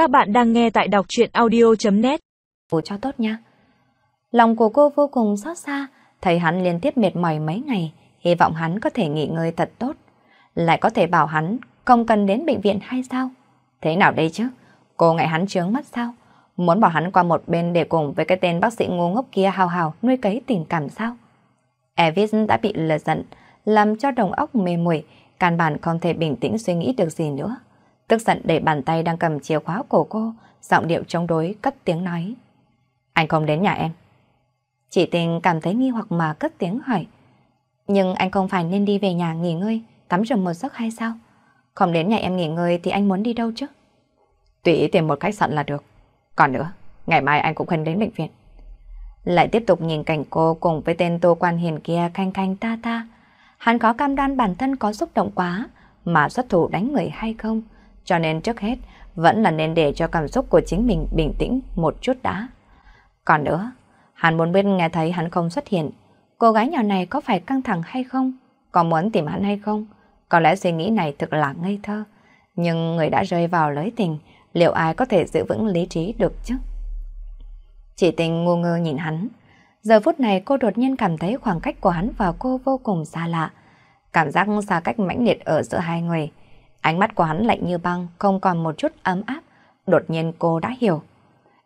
Các bạn đang nghe tại đọc truyện audio.net Vụ cho tốt nha. Lòng của cô vô cùng xót xa, thấy hắn liên tiếp mệt mỏi mấy ngày, hy vọng hắn có thể nghỉ ngơi thật tốt. Lại có thể bảo hắn không cần đến bệnh viện hay sao? Thế nào đây chứ? Cô ngại hắn trướng mắt sao? Muốn bảo hắn qua một bên để cùng với cái tên bác sĩ ngu ngốc kia hào hào nuôi cấy tình cảm sao? Evis đã bị lừa giận, làm cho đồng óc mê muội, căn bản không thể bình tĩnh suy nghĩ được gì nữa. Tức giận để bàn tay đang cầm chìa khóa cổ cô, giọng điệu chống đối cất tiếng nói. Anh không đến nhà em. Chị tình cảm thấy nghi hoặc mà cất tiếng hỏi. Nhưng anh không phải nên đi về nhà nghỉ ngơi, tắm rửa một giấc hay sao? Không đến nhà em nghỉ ngơi thì anh muốn đi đâu chứ? Tùy ý tìm một khách sạn là được. Còn nữa, ngày mai anh cũng không đến bệnh viện. Lại tiếp tục nhìn cảnh cô cùng với tên Tô Quan Hiền kia canh canh ta ta. Hắn có cam đoan bản thân có xúc động quá mà xuất thủ đánh người hay không? Cho nên trước hết vẫn là nên để cho cảm xúc của chính mình bình tĩnh một chút đã. Còn nữa, hắn muốn biết nghe thấy hắn không xuất hiện. Cô gái nhỏ này có phải căng thẳng hay không? Có muốn tìm hắn hay không? Có lẽ suy nghĩ này thực là ngây thơ. Nhưng người đã rơi vào lưới tình, liệu ai có thể giữ vững lý trí được chứ? Chị tình ngu ngơ nhìn hắn. Giờ phút này cô đột nhiên cảm thấy khoảng cách của hắn và cô vô cùng xa lạ. Cảm giác xa cách mãnh liệt ở giữa hai người. Ánh mắt của hắn lạnh như băng, không còn một chút ấm áp. Đột nhiên cô đã hiểu.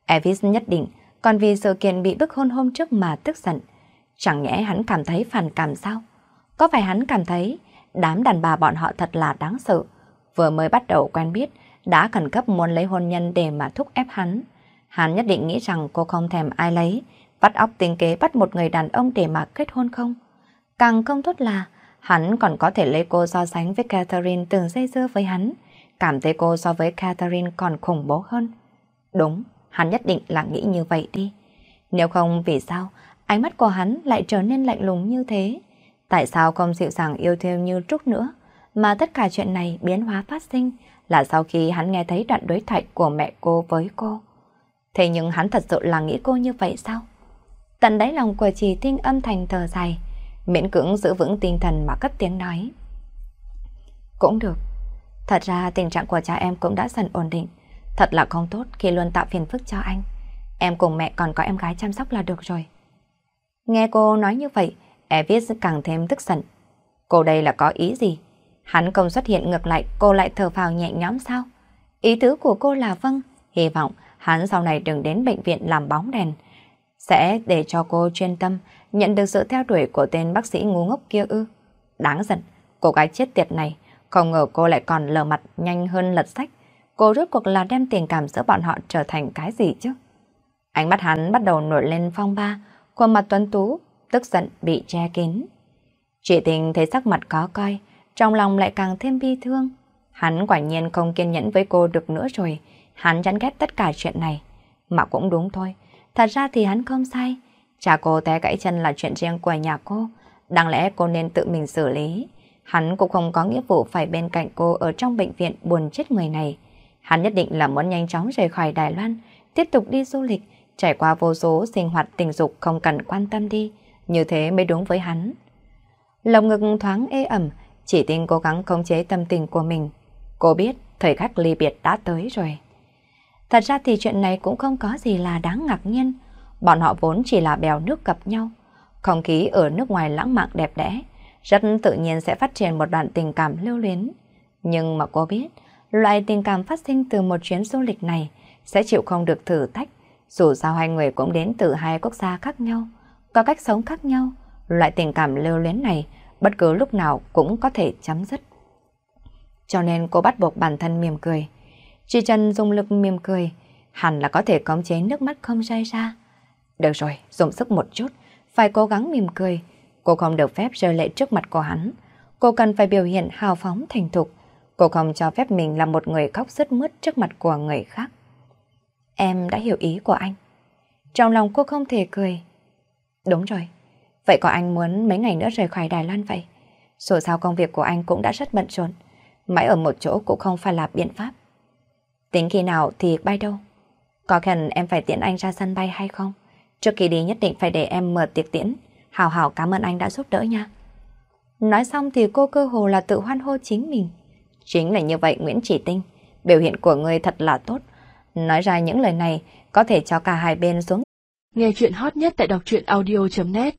Elvis nhất định, còn vì sự kiện bị bức hôn hôm trước mà tức giận. Chẳng nhẽ hắn cảm thấy phản cảm sao? Có phải hắn cảm thấy đám đàn bà bọn họ thật là đáng sợ? Vừa mới bắt đầu quen biết, đã khẩn cấp muốn lấy hôn nhân để mà thúc ép hắn. Hắn nhất định nghĩ rằng cô không thèm ai lấy, bắt óc tính kế bắt một người đàn ông để mà kết hôn không? Càng không tốt là Hắn còn có thể lấy cô so sánh với Catherine từng dây dưa với hắn, cảm thấy cô so với Catherine còn khủng bố hơn. Đúng, hắn nhất định là nghĩ như vậy đi. Nếu không vì sao, ánh mắt của hắn lại trở nên lạnh lùng như thế? Tại sao không dịu dàng yêu thương như trước nữa? Mà tất cả chuyện này biến hóa phát sinh là sau khi hắn nghe thấy đoạn đối thoại của mẹ cô với cô. Thế nhưng hắn thật sự là nghĩ cô như vậy sao? Tận đáy lòng của chị Tinh âm thành thờ dài, miễn cưỡng giữ vững tinh thần mà cất tiếng nói. Cũng được. Thật ra tình trạng của cha em cũng đã dần ổn định. Thật là không tốt khi luôn tạo phiền phức cho anh. Em cùng mẹ còn có em gái chăm sóc là được rồi. Nghe cô nói như vậy, Evis càng thêm tức giận. Cô đây là có ý gì? Hắn không xuất hiện ngược lại, cô lại thở phào nhẹ nhõm sao? Ý tứ của cô là vâng, hy vọng hắn sau này đừng đến bệnh viện làm bóng đèn. Sẽ để cho cô chuyên tâm, nhận được sự theo đuổi của tên bác sĩ ngu ngốc kia ư. Đáng giận, cô gái chết tiệt này, không ngờ cô lại còn lờ mặt nhanh hơn lật sách. Cô rốt cuộc là đem tình cảm giữa bọn họ trở thành cái gì chứ? Ánh mắt hắn bắt đầu nổi lên phong ba, khuôn mặt tuấn tú, tức giận bị che kín. Chị tình thấy sắc mặt có coi, trong lòng lại càng thêm bi thương. Hắn quả nhiên không kiên nhẫn với cô được nữa rồi, hắn chán ghét tất cả chuyện này. Mà cũng đúng thôi, thật ra thì hắn không sai. Cha cô té gãy chân là chuyện riêng của nhà cô, đáng lẽ cô nên tự mình xử lý. Hắn cũng không có nghĩa vụ phải bên cạnh cô ở trong bệnh viện buồn chết người này. Hắn nhất định là muốn nhanh chóng rời khỏi Đài Loan, tiếp tục đi du lịch, trải qua vô số sinh hoạt tình dục không cần quan tâm đi. Như thế mới đúng với hắn. Lòng ngực thoáng ê ẩm, chỉ tin cố gắng khống chế tâm tình của mình. Cô biết thời khắc ly biệt đã tới rồi. Thật ra thì chuyện này cũng không có gì là đáng ngạc nhiên. Bọn họ vốn chỉ là bèo nước gặp nhau. Không khí ở nước ngoài lãng mạn đẹp đẽ, rất tự nhiên sẽ phát triển một đoạn tình cảm lưu luyến. Nhưng mà cô biết, loại tình cảm phát sinh từ một chuyến du lịch này sẽ chịu không được thử thách. Dù sao hai người cũng đến từ hai quốc gia khác nhau, có cách sống khác nhau, loại tình cảm lưu luyến này bất cứ lúc nào cũng có thể chấm dứt. Cho nên cô bắt buộc bản thân mỉm cười. Chỉ Trần dùng lực mỉm cười, hẳn là có thể khống chế nước mắt không rơi ra. Được rồi, dùng sức một chút, phải cố gắng mỉm cười. Cô không được phép rơi lệ trước mặt của hắn. Cô cần phải biểu hiện hào phóng thành thục. Cô không cho phép mình là một người khóc sứt mướt trước mặt của người khác. Em đã hiểu ý của anh. Trong lòng cô không thể cười. Đúng rồi. Vậy có anh muốn mấy ngày nữa rời khỏi Đài Loan vậy? Dù sao công việc của anh cũng đã rất bận rộn. Mãi ở một chỗ cũng không phải là biện pháp. Tính khi nào thì bay đâu? Có cần em phải tiễn anh ra sân bay hay không? Trước khi đi nhất định phải để em mở tiệc tiễn. Hào hào cảm ơn anh đã giúp đỡ nha. Nói xong thì cô cơ hồ là tự hoan hô chính mình. Chính là như vậy, Nguyễn Chỉ Tinh. Biểu hiện của người thật là tốt. Nói ra những lời này, có thể cho cả hai bên xuống. Nghe chuyện hot nhất tại đọc truyện audio.net